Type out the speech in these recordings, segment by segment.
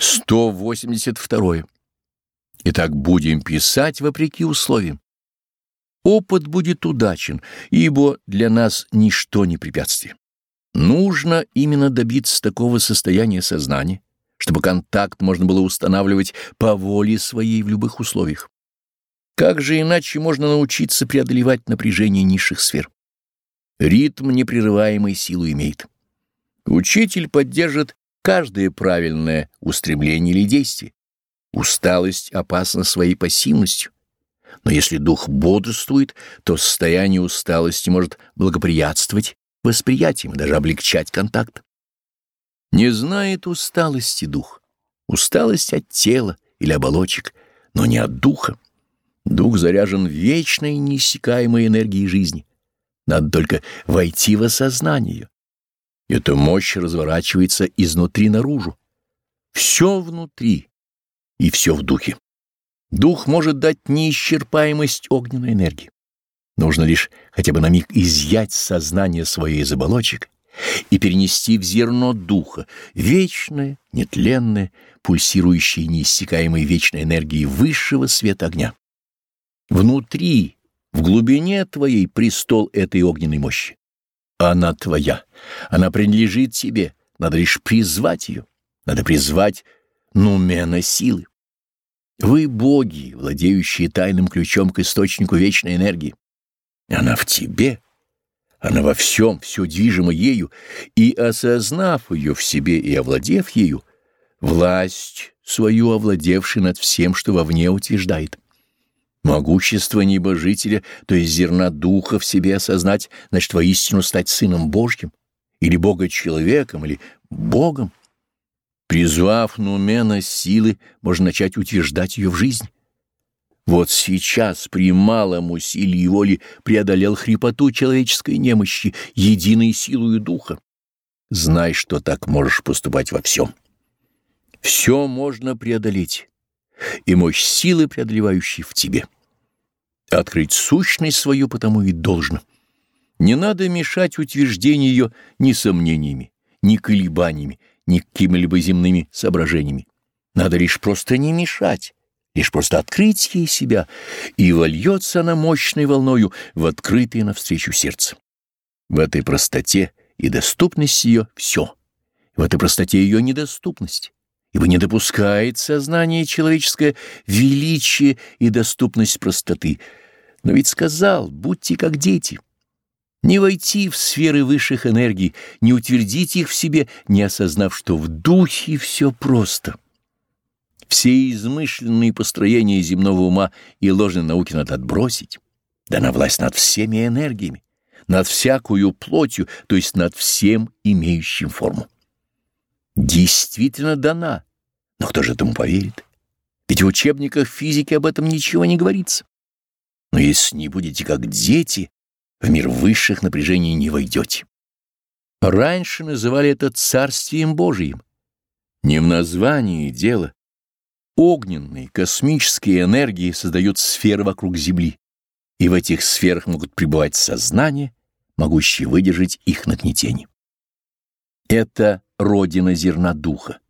182. Итак, будем писать вопреки условиям. Опыт будет удачен, ибо для нас ничто не препятствие. Нужно именно добиться такого состояния сознания, чтобы контакт можно было устанавливать по воле своей в любых условиях. Как же иначе можно научиться преодолевать напряжение низших сфер? Ритм непрерываемой силу имеет. Учитель поддержит каждое правильное устремление или действие. Усталость опасна своей пассивностью. Но если дух бодрствует, то состояние усталости может благоприятствовать восприятием, даже облегчать контакт. Не знает усталости дух. Усталость от тела или оболочек, но не от духа. Дух заряжен вечной неиссякаемой энергией жизни. Надо только войти в осознание Эта мощь разворачивается изнутри наружу. Все внутри и все в духе. Дух может дать неисчерпаемость огненной энергии. Нужно лишь хотя бы на миг изъять сознание свое из оболочек и перенести в зерно духа, вечное, нетленное, пульсирующее неиссякаемой вечной энергией высшего света огня. Внутри, в глубине твоей престол этой огненной мощи. Она твоя, она принадлежит тебе, надо лишь призвать ее, надо призвать нумена силы. Вы боги, владеющие тайным ключом к источнику вечной энергии. Она в тебе, она во всем, все движимо ею, и, осознав ее в себе и овладев ею, власть свою овладевший над всем, что вовне утверждает. Могущество небожителя, то есть зерна духа в себе осознать, значит воистину стать сыном Божьим, или Бога-человеком, или Богом. Призвав Нумена силы, можно начать утверждать ее в жизнь. Вот сейчас при малом усилии воли преодолел хрипоту человеческой немощи единой силою духа. Знай, что так можешь поступать во всем. Все можно преодолеть и мощь силы, преодолевающей в тебе. Открыть сущность свою потому и должно. Не надо мешать утверждению ее ни сомнениями, ни колебаниями, ни какими-либо земными соображениями. Надо лишь просто не мешать, лишь просто открыть ей себя, и вольется она мощной волною в открытое навстречу сердце. В этой простоте и доступность ее все, в этой простоте ее недоступность ибо не допускает сознание человеческое величие и доступность простоты. Но ведь сказал, будьте как дети. Не войти в сферы высших энергий, не утвердить их в себе, не осознав, что в духе все просто. Все измышленные построения земного ума и ложной науки надо отбросить, да на власть над всеми энергиями, над всякую плотью, то есть над всем имеющим форму действительно дана. Но кто же этому поверит? Ведь в учебниках физики об этом ничего не говорится. Но если не будете как дети, в мир высших напряжений не войдете. Раньше называли это царствием Божиим. Не в названии дело. Огненные космические энергии создают сферы вокруг Земли, и в этих сферах могут пребывать сознания, могущие выдержать их нагнетение. Это родина зерна духа,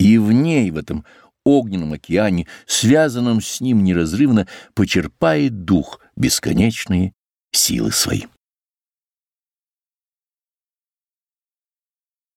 и в ней, в этом огненном океане, связанном с ним неразрывно, почерпает дух бесконечные силы свои.